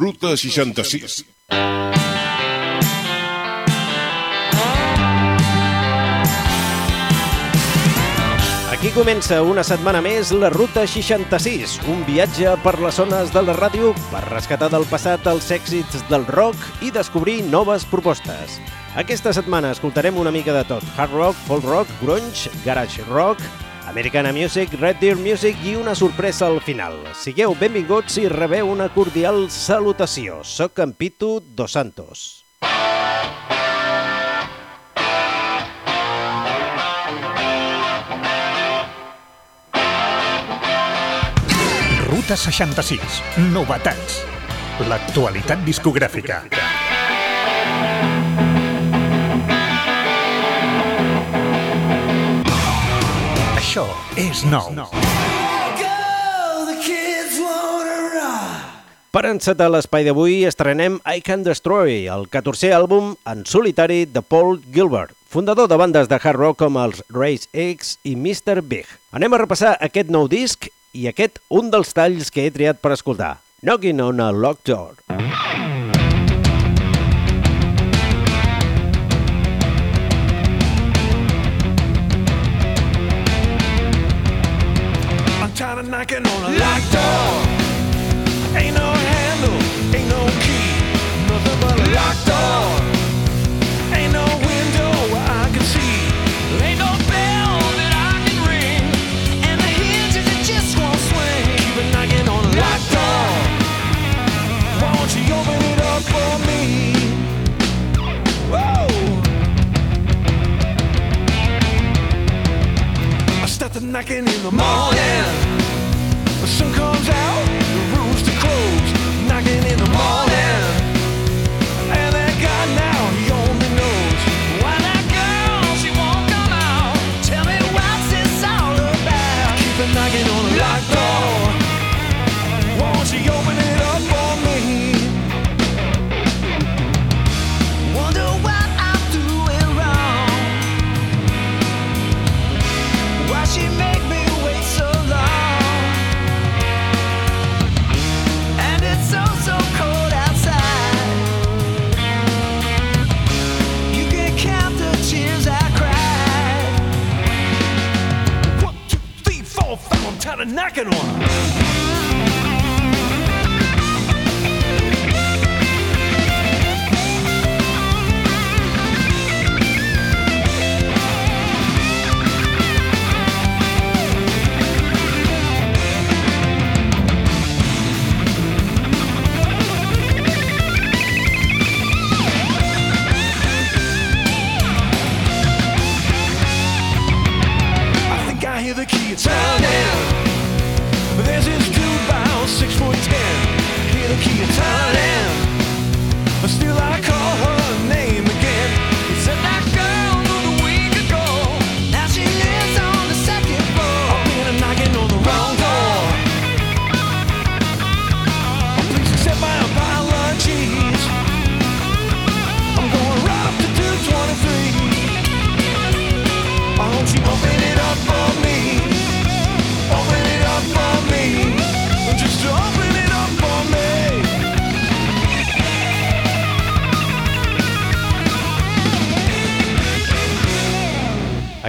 Ruta 66. Aquí comença una setmana més la Ruta 66, un viatge per les zones de la ràdio per rescatar del passat els èxits del rock i descobrir noves propostes. Aquesta setmana escoltarem una mica de tot, hard rock, folk rock, grunge, garage rock, Americana Music, Red Deer Music i una sorpresa al final. Sigueu benvinguts i rebeu una cordial salutació. Soc en Pitu Dos Santos. Ruta 66. Novetats. L'actualitat discogràfica. Això és nou. Per encetar l'espai d'avui estrenem I Can Destroy, el 14è àlbum en solitari de Paul Gilbert, fundador de bandes de hard rock com els Race X i Mr. Big. Anem a repassar aquest nou disc i aquest un dels talls que he triat per escoltar, Knocking on a Locked Door. I'm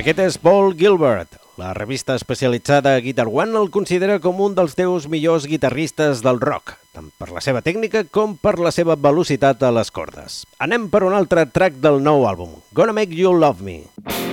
Aquest és Paul Gilbert. La revista especialitzada Guitar One el considera com un dels teus millors guitarristes del rock, tant per la seva tècnica com per la seva velocitat a les cordes. Anem per un altre track del nou àlbum, Gonna Make You Love Me. Gonna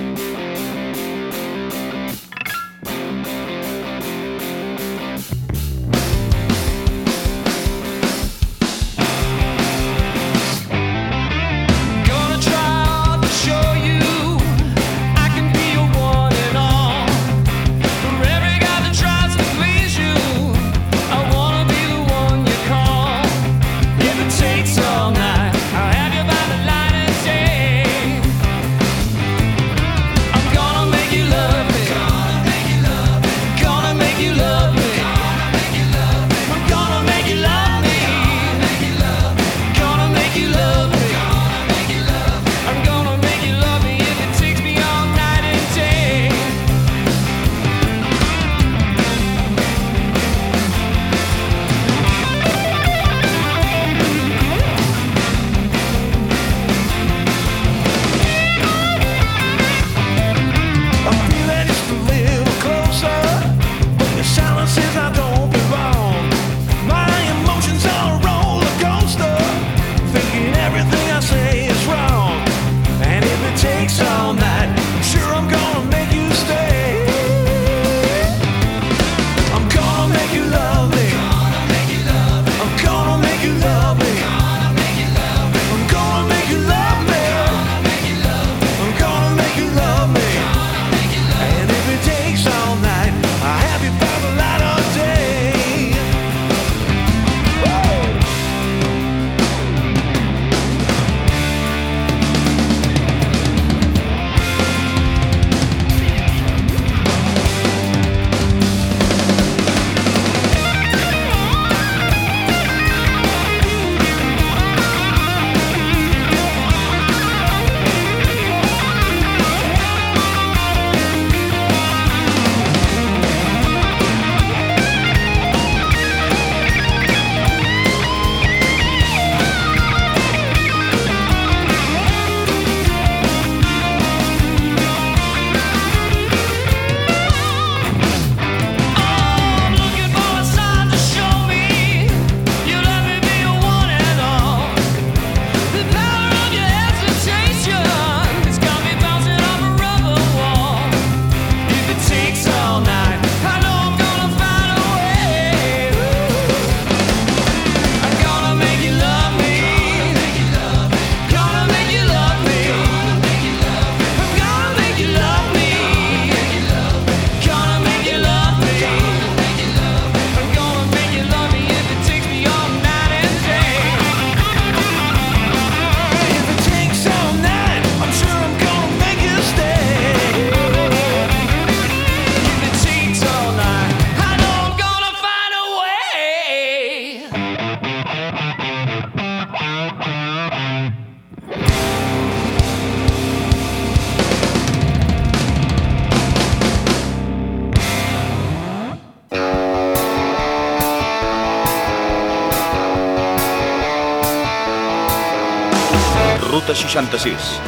66.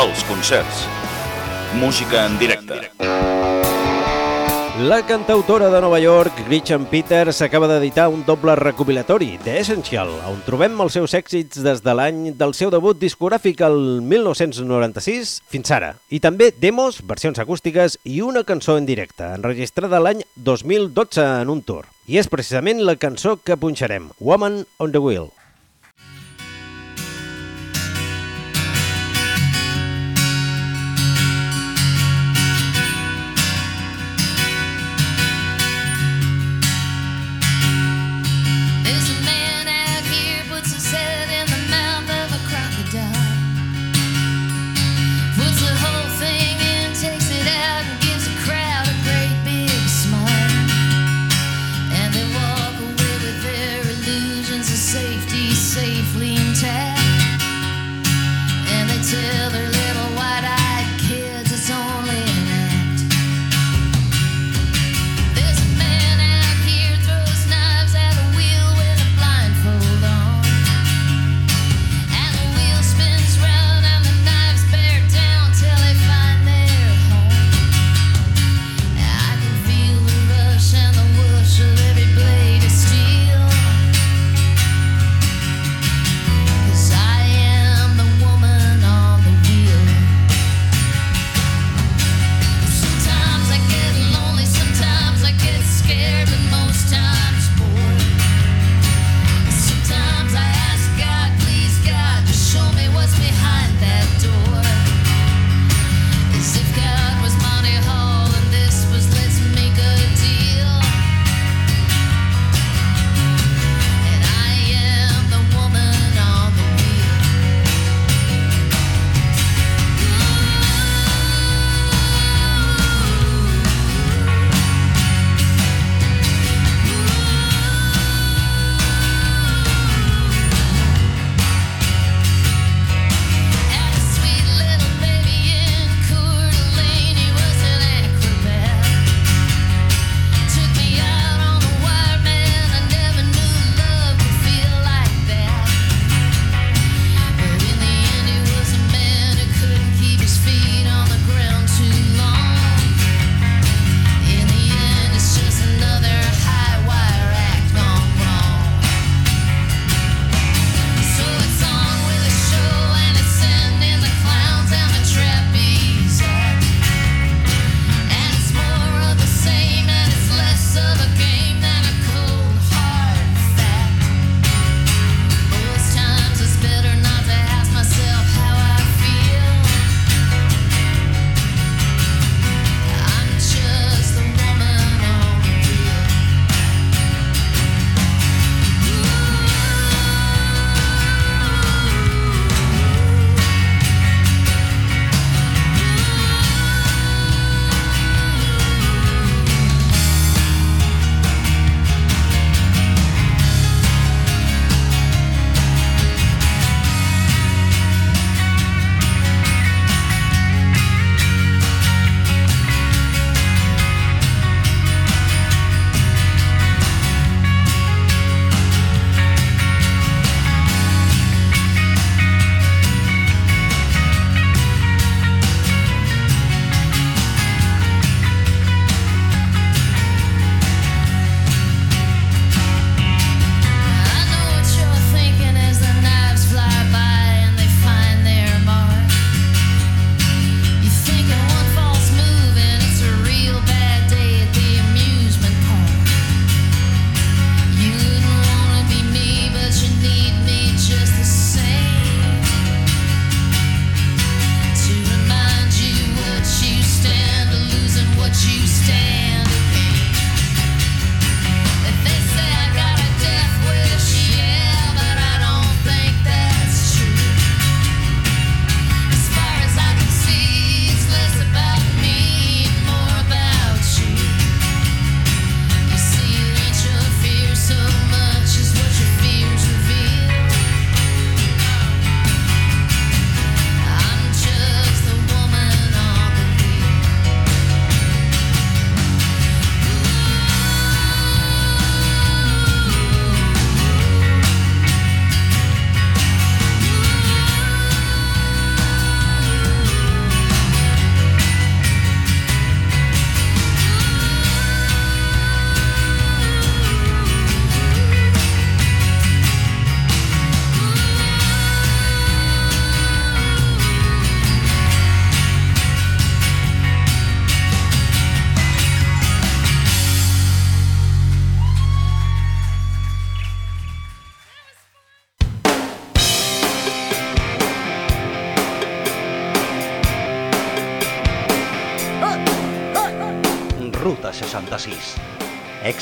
Els concerts. Música en directe. La cantautora de Nova York, Gretchen Peters, acaba d'editar un doble recopilatori, The Essential, on trobem els seus èxits des de l'any del seu debut discogràfic el 1996 fins ara, i també demos, versions acústiques i una cançó en directe, enregistrada l'any 2012 en un tour. I és precisament la cançó que punxarem, Woman on the Wheel.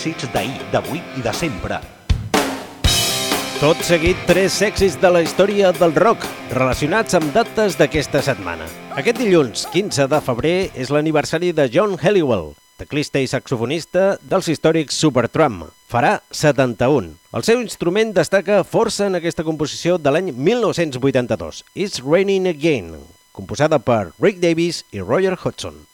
Èxits d'ahir, d'avui i de sempre. Tot seguit, tres èxits de la història del rock relacionats amb dates d'aquesta setmana. Aquest dilluns, 15 de febrer, és l'aniversari de John Helliwell, teclista i saxofonista dels històrics Supertramp. Farà 71. El seu instrument destaca força en aquesta composició de l'any 1982, It's Raining Again, composada per Rick Davis i Roger Hodgson.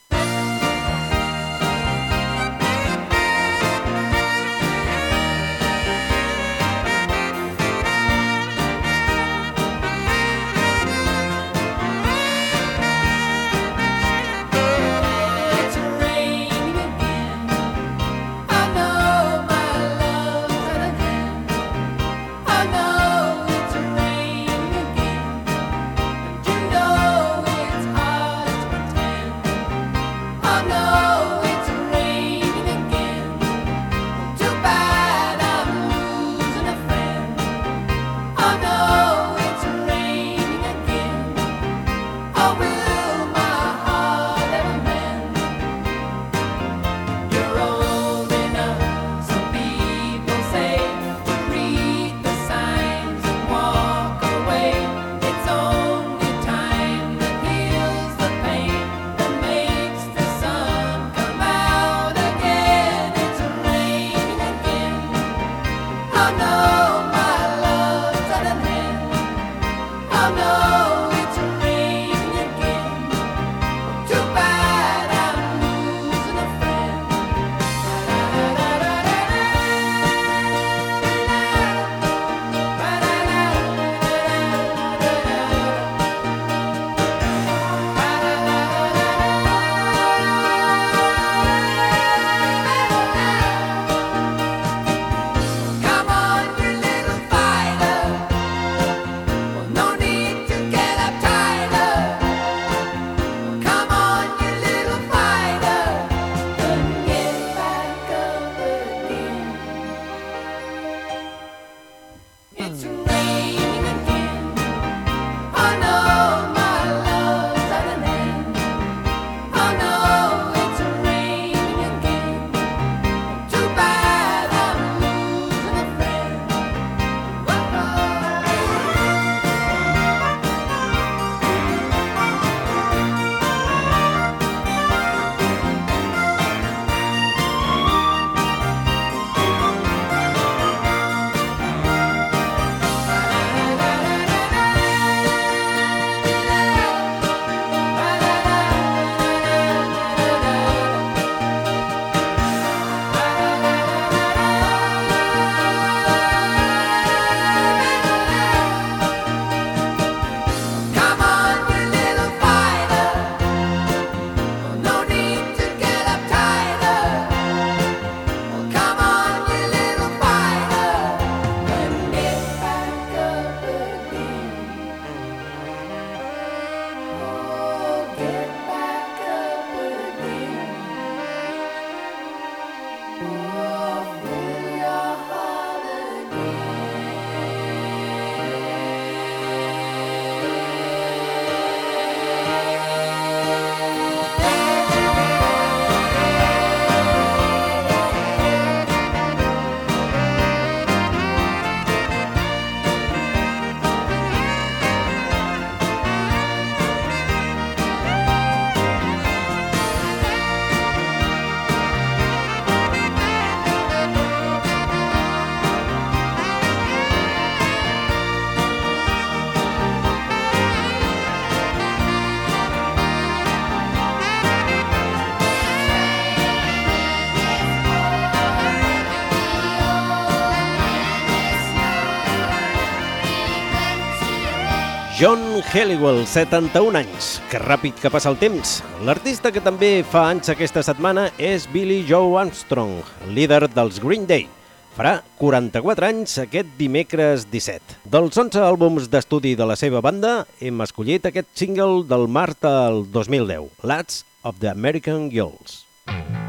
John Helliwell, 71 anys. Que ràpid que passa el temps. L'artista que també fa anys aquesta setmana és Billy Joe Armstrong, líder dels Green Day. Farà 44 anys aquest dimecres 17. Dels 11 àlbums d'estudi de la seva banda, hem escollit aquest single del març del 2010, Lads of the American Girls. She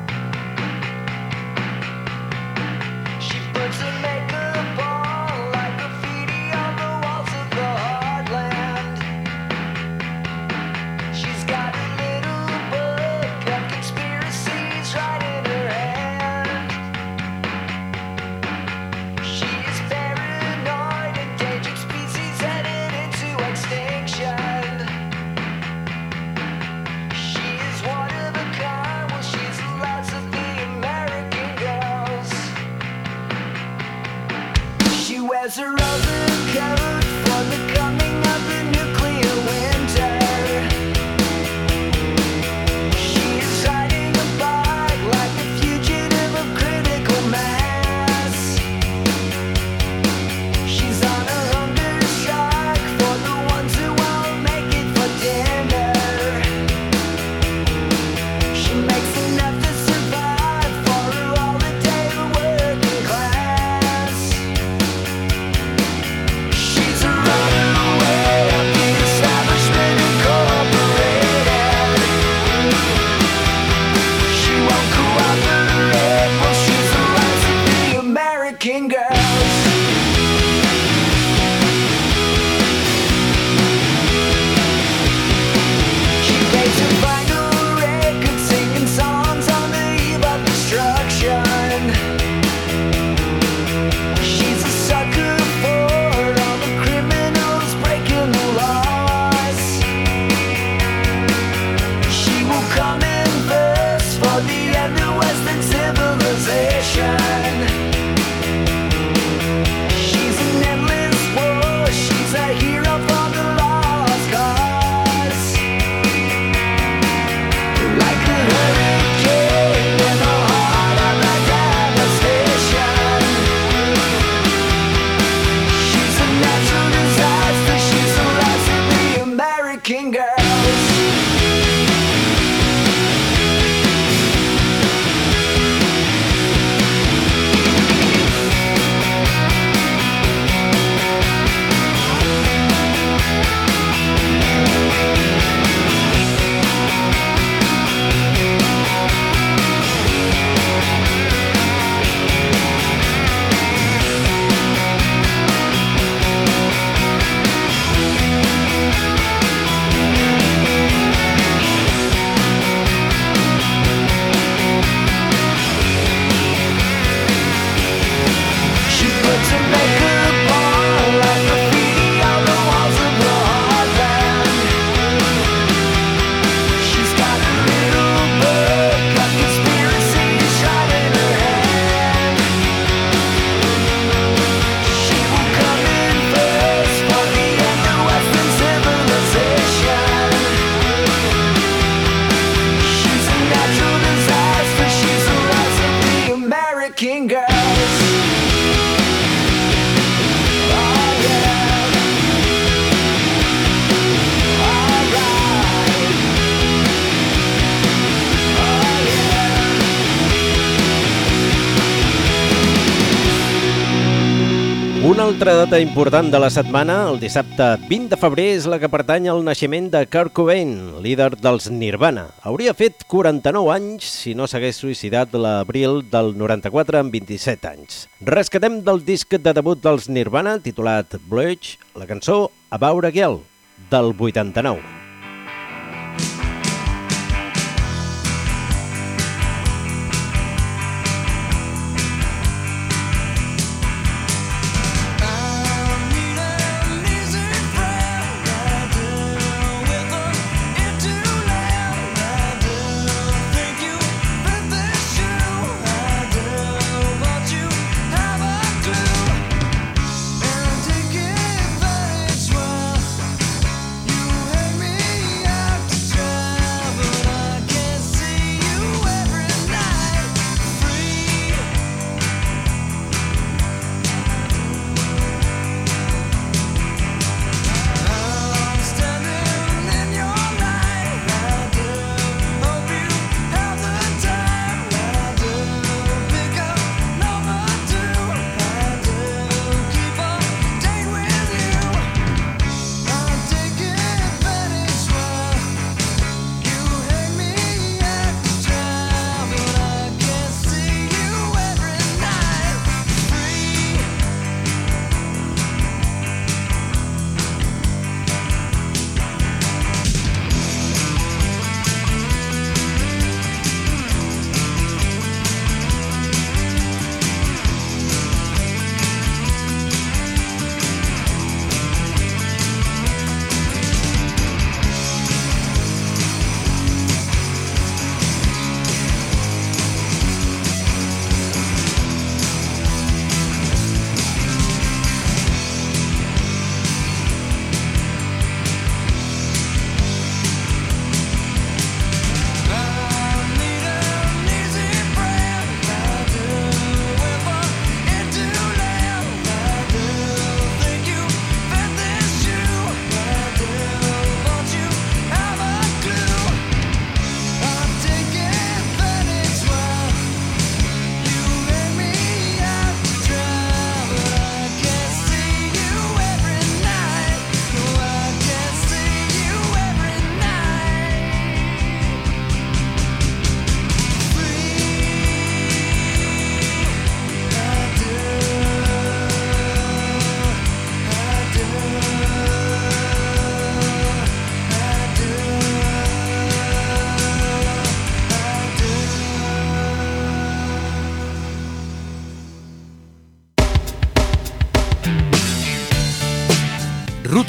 Altra data important de la setmana, el dissabte 20 de febrer, és la que pertany al naixement de Kurt Cobain, líder dels Nirvana. Hauria fet 49 anys si no s'hagués suïcidat l'abril del 94 amb 27 anys. Rescatem del disc de debut dels Nirvana, titulat Blush, la cançó About a Girl, del 89.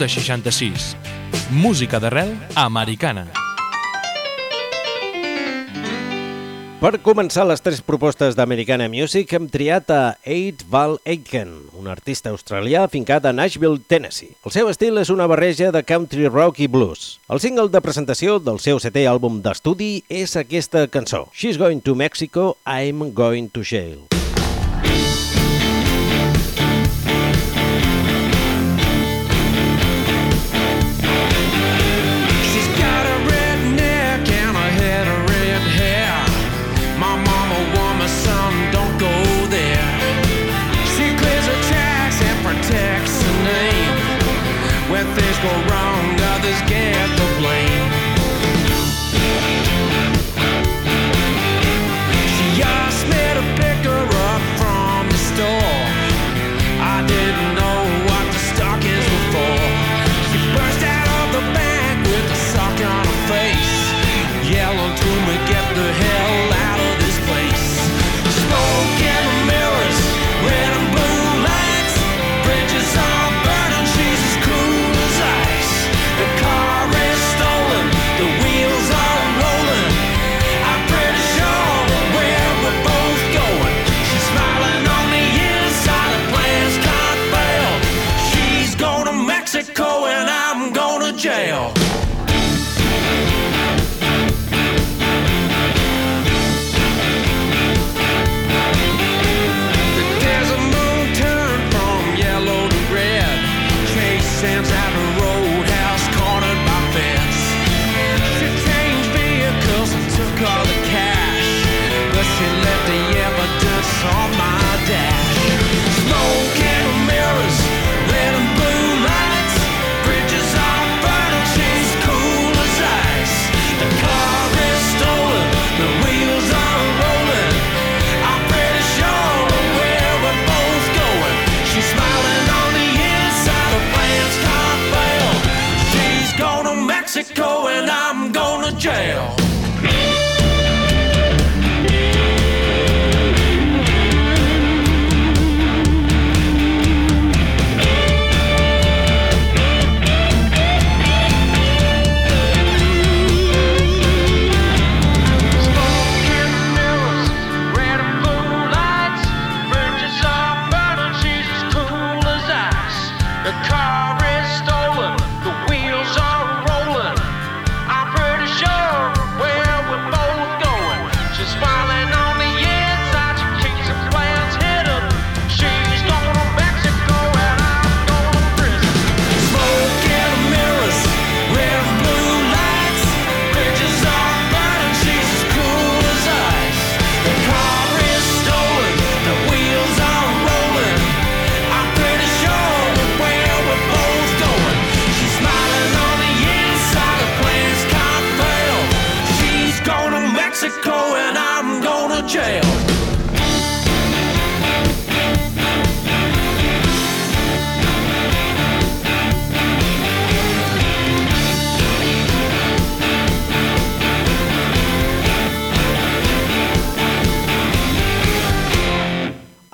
Ruta 66. Música d'arrel americana. Per començar les tres propostes d'Americana Music hem triat a Aid Val Aitken, un artista australià afincat a Nashville, Tennessee. El seu estil és una barreja de country rock i blues. El single de presentació del seu setè àlbum d'estudi és aquesta cançó, She's Going to Mexico, I'm Going to Jail.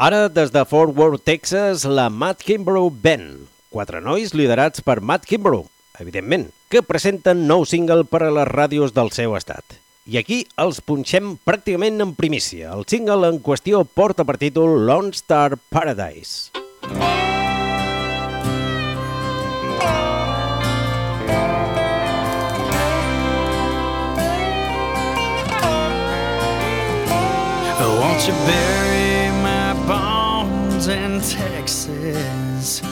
Ara, des de Fort Worth, Texas, la Matt Kimbrough Band. Quatre nois liderats per Matt Kimbrough, evidentment, que presenten nou single per a les ràdios del seu estat. I aquí els punxem pràcticament en primícia. El single en qüestió porta per títol Lone Star Paradise. Won't you bury my bones Texas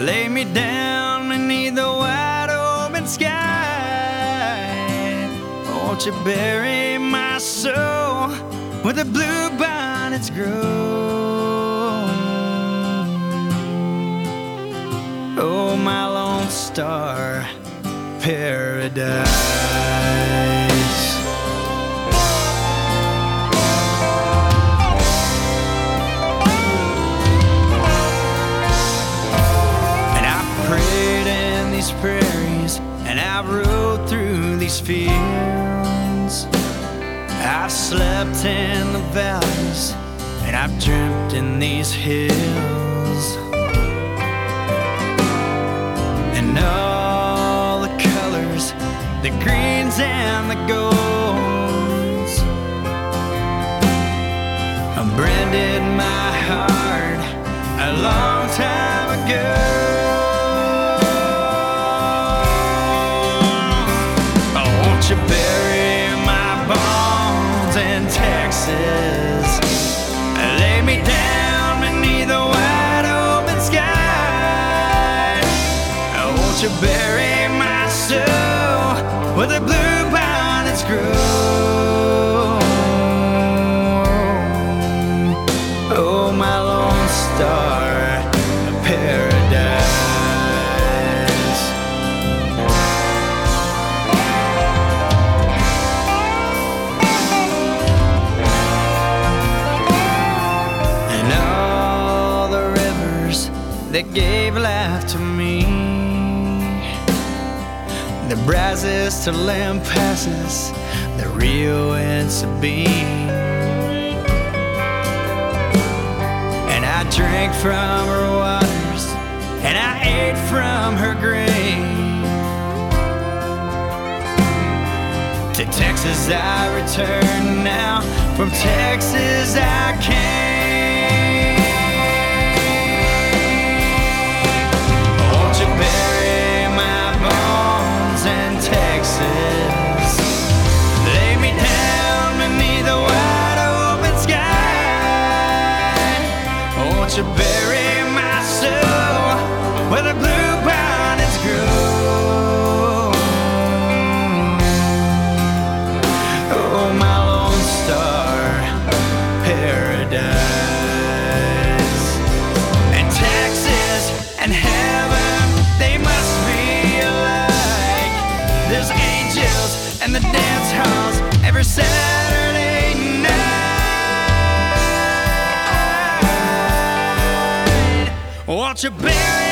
lay me down beneath the wide open sky? Won't you bury my soul where the blue bonnets grow? Oh, my lone star paradise. These prairies, and I rode through these fields. I've slept in the valleys, and I've dreamt in these hills. And all the colors, the greens and the golds, I branded my heart a long time ago. your bed. That gave life to me. The Brazos to Lampasas, the Rio and Sabine. And I drank from her waters, and I ate from her grain. To Texas I return now, from Texas I came. Texas? Lay Won't you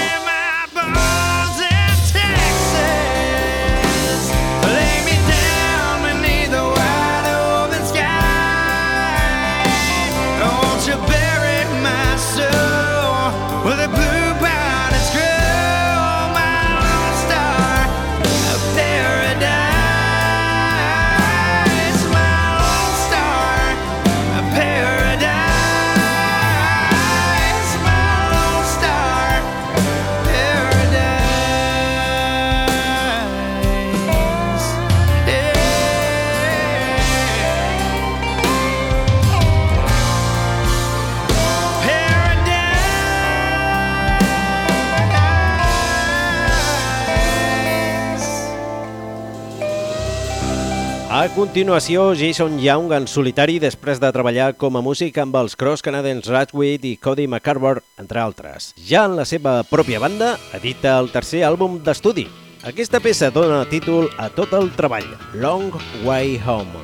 continuació, Jason Young en solitari després de treballar com a músic amb els Cross Canadians Radwid i Cody McCarver, entre altres. Ja en la seva pròpia banda, edita el tercer àlbum d'estudi. Aquesta peça dona títol a tot el treball, Long Way Home.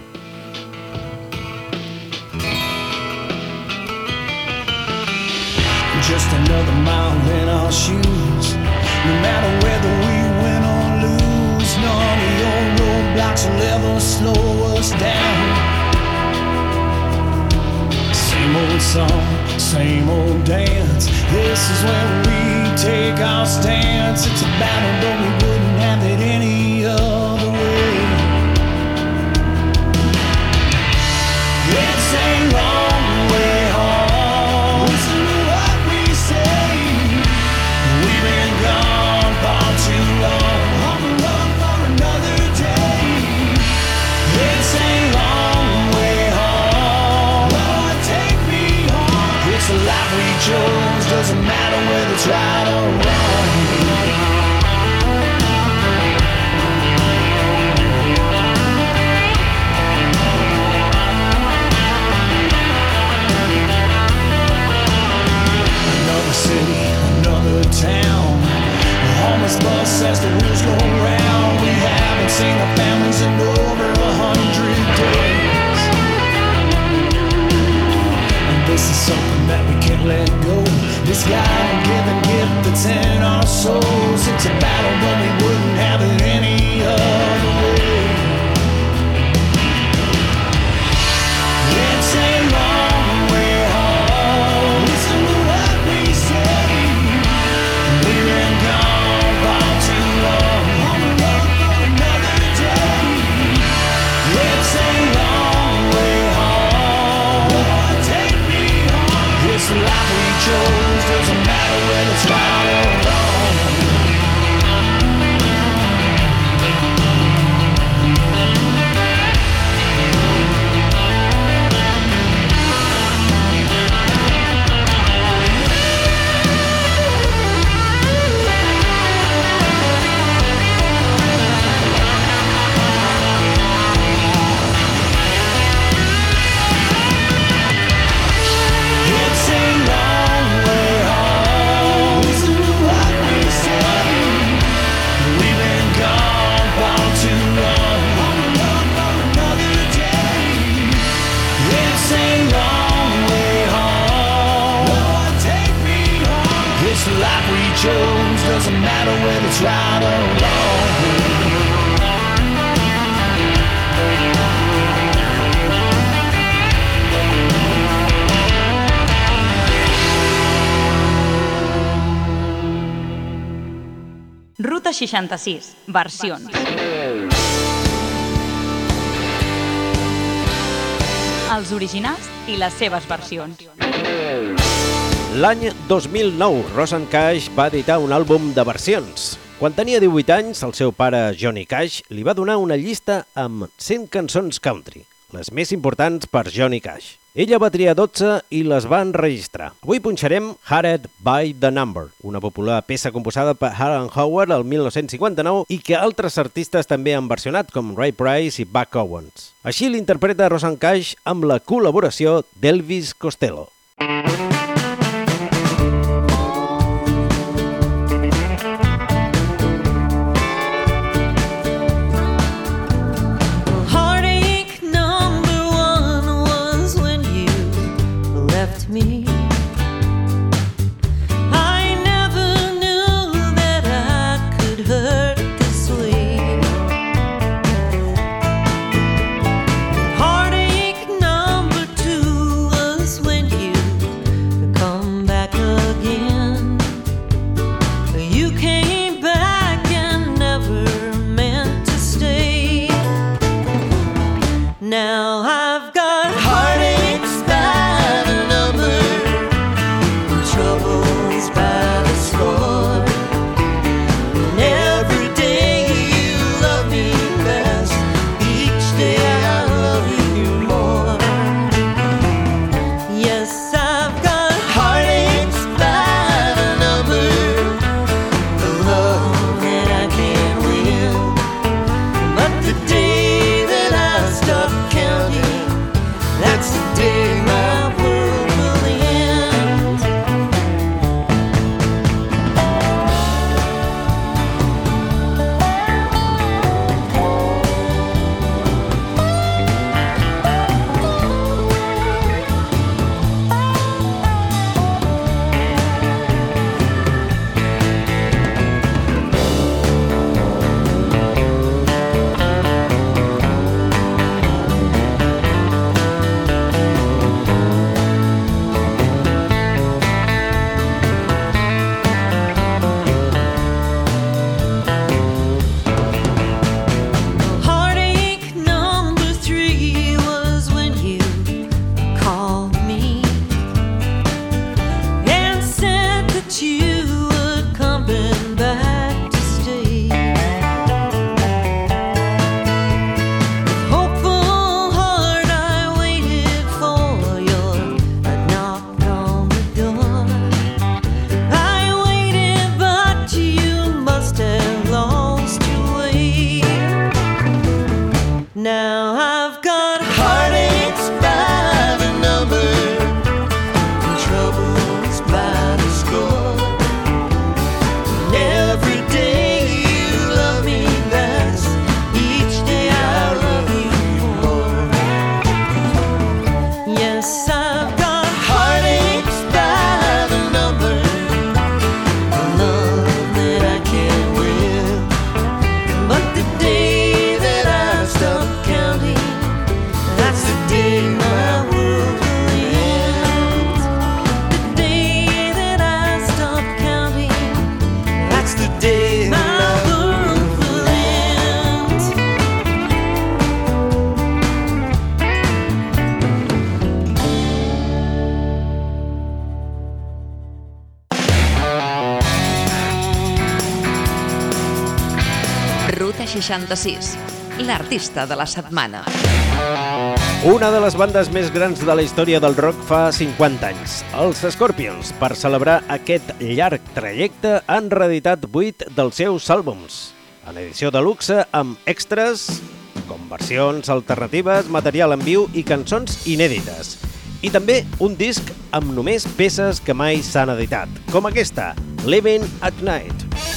Just another mile in our shoes. No matter whether we win roadblocks will ever slow us down. Same old song, same old dance. This is where we take our stance. It's a battle, but we wouldn't have it any chose. Doesn't matter whether it's right or wrong. Ruta 66, versions. Els originals i les seves versions. L'any 2009, Rosan Cash va editar un àlbum de versions. Quan tenia 18 anys, el seu pare, Johnny Cash, li va donar una llista amb 100 cançons country, les més importants per Johnny Cash. Ella va triar 12 i les va enregistrar. Avui punxarem Hared by the Number, una popular peça composada per Alan Howard el 1959 i que altres artistes també han versionat, com Ray Price i Buck Owens. Així l'interpreta Rosan Cash amb la col·laboració d'Elvis Costello. Heartache Now I've got. 76, l'artista de la setmana. Una de les bandes més grans de la història del rock fa 50 anys, els Scorpions, per celebrar aquest llarg trajecte han reeditat 8 dels seus àlbums, en edició de luxe amb extras, com versions alternatives, material en viu i cançons inèdites. I també un disc amb només peces que mai s'han editat, com aquesta, Living at Night.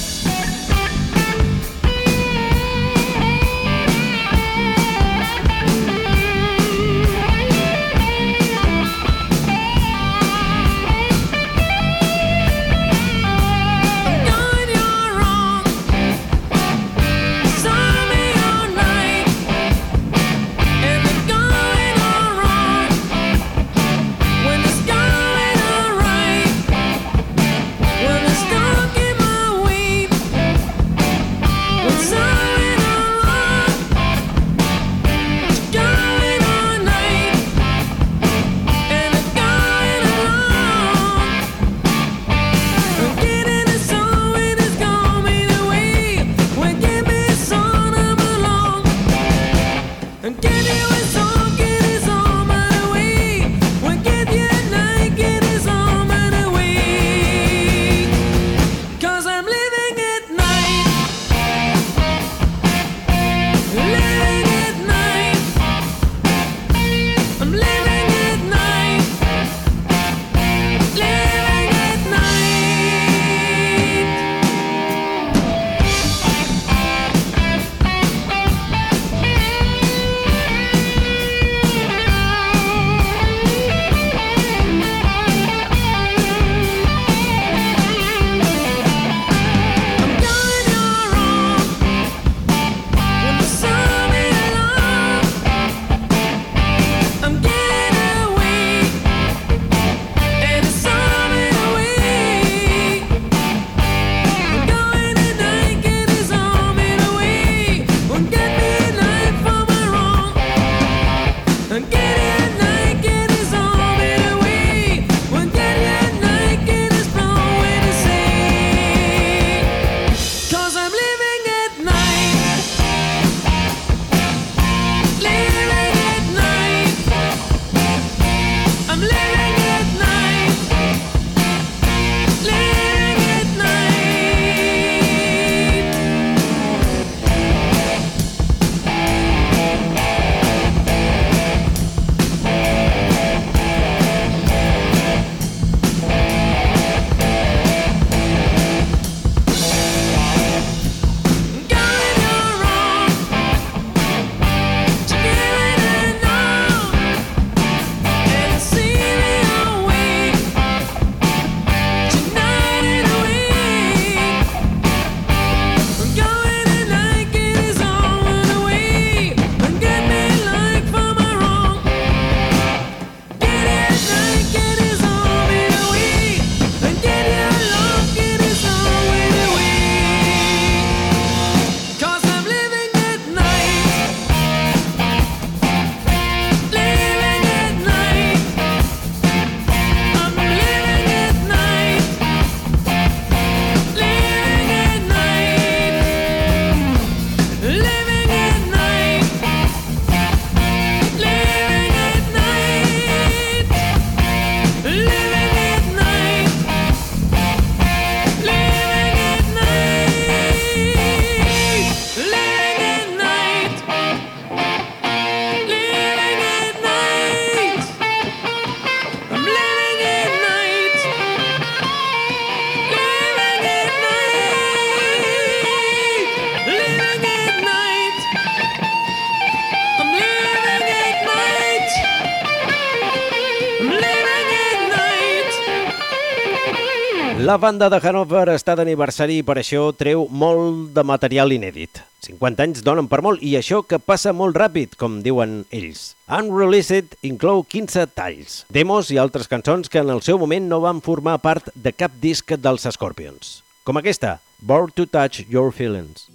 La banda de Hanover està d'aniversari i per això treu molt de material inèdit. 50 anys donen per molt i això que passa molt ràpid, com diuen ells. Unreleased inclou 15 talls, demos i altres cançons que en el seu moment no van formar part de cap disc dels Scorpions. Com aquesta, Born to Touch Your Feelings.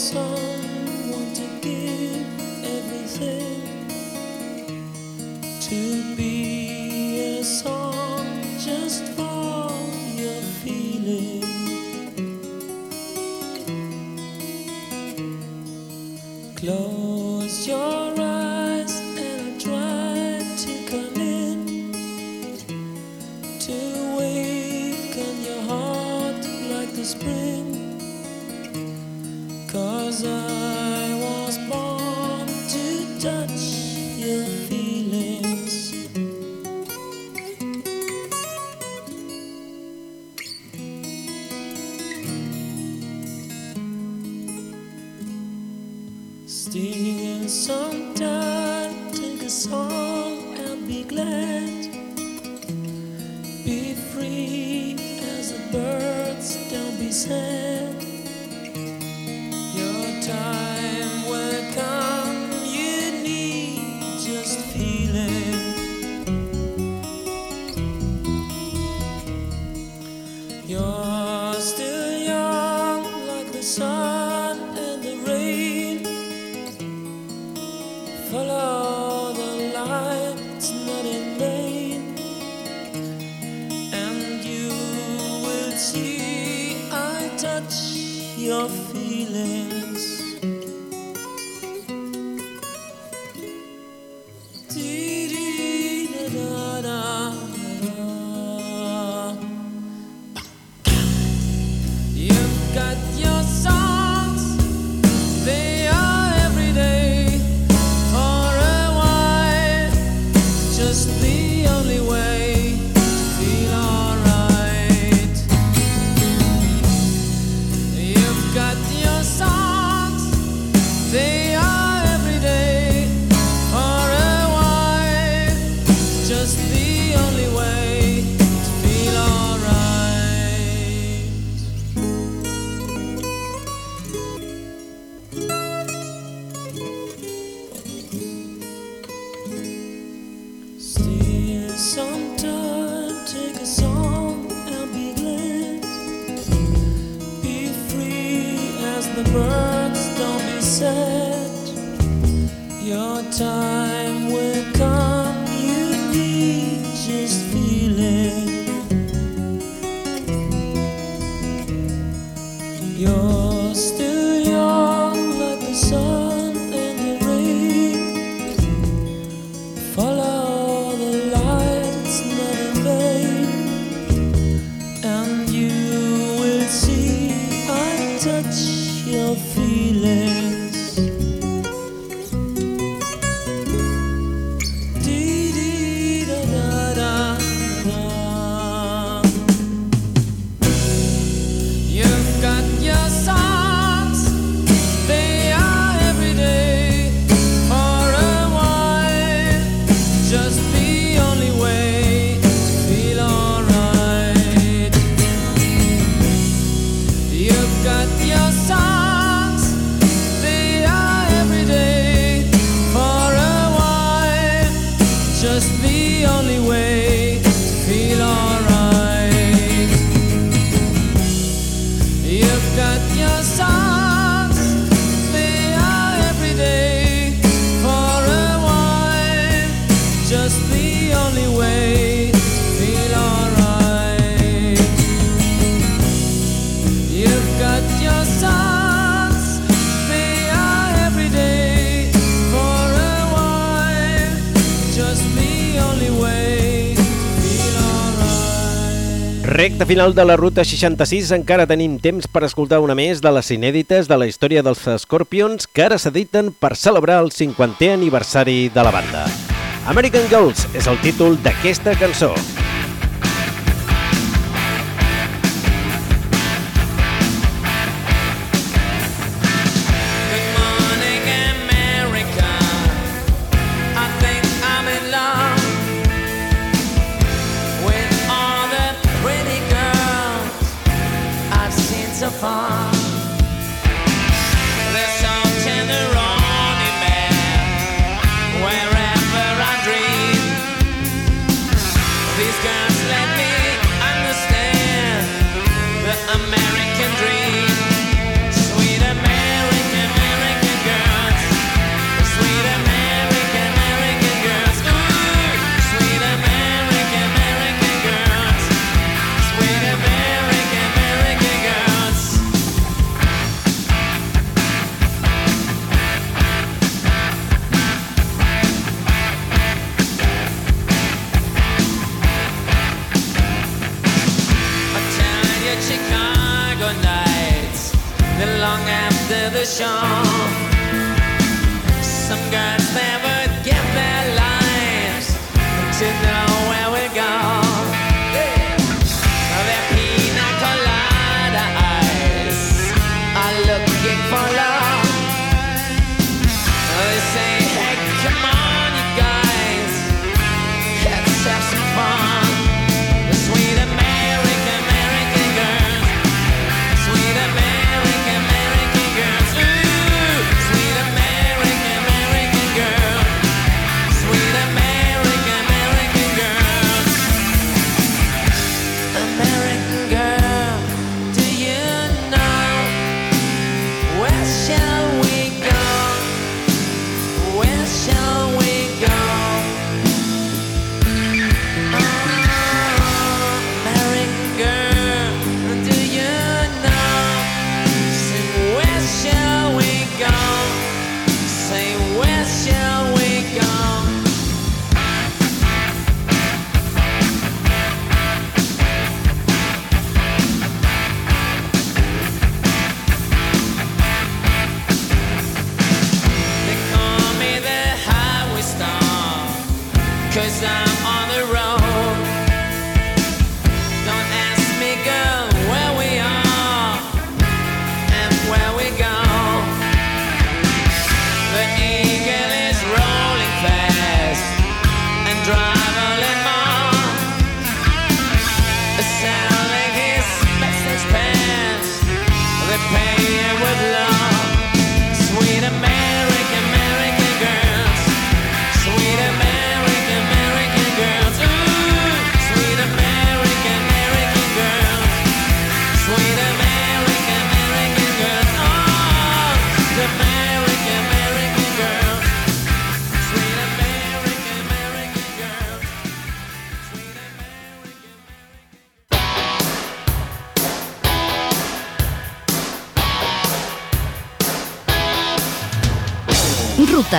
so the sun. final de la ruta 66 encara tenim temps per escoltar una més de les inèdites de la història dels Scorpions que ara s'editen per celebrar el 50è aniversari de la banda. American Girls és el títol d'aquesta cançó. in the right obsession.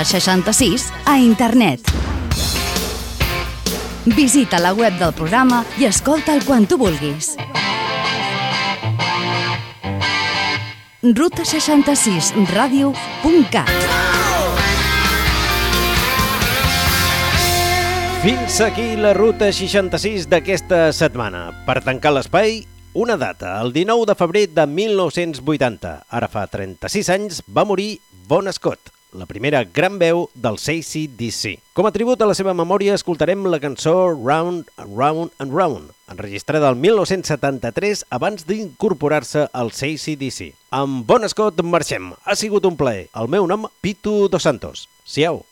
Ruta 66 a internet. Visita la web del programa i escolta'l quan tu vulguis. ruta66radio.cat Fins aquí la ruta 66 d'aquesta setmana. Per tancar l'espai, una data, el 19 de febrer de 1980. Ara fa 36 anys va morir Bon Scott, la primera gran veu del ACDC. Com a tribut a la seva memòria escoltarem la cançó Round, Round and Round, enregistrada el 1973 abans d'incorporar-se al ACDC. Amb Bon Scott marxem. Ha sigut un plaer. El meu nom, Pitu Dos Santos. Siau.